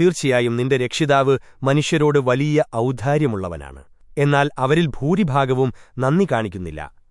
തീർച്ചയായും നിന്റെ രക്ഷിതാവ് മനുഷ്യരോട് വലിയ ഔദാര്യമുള്ളവനാണ്. എന്നാൽ അവരിൽ ഭൂരിഭാഗവും നന്ദി കാണിക്കുന്നില്ല.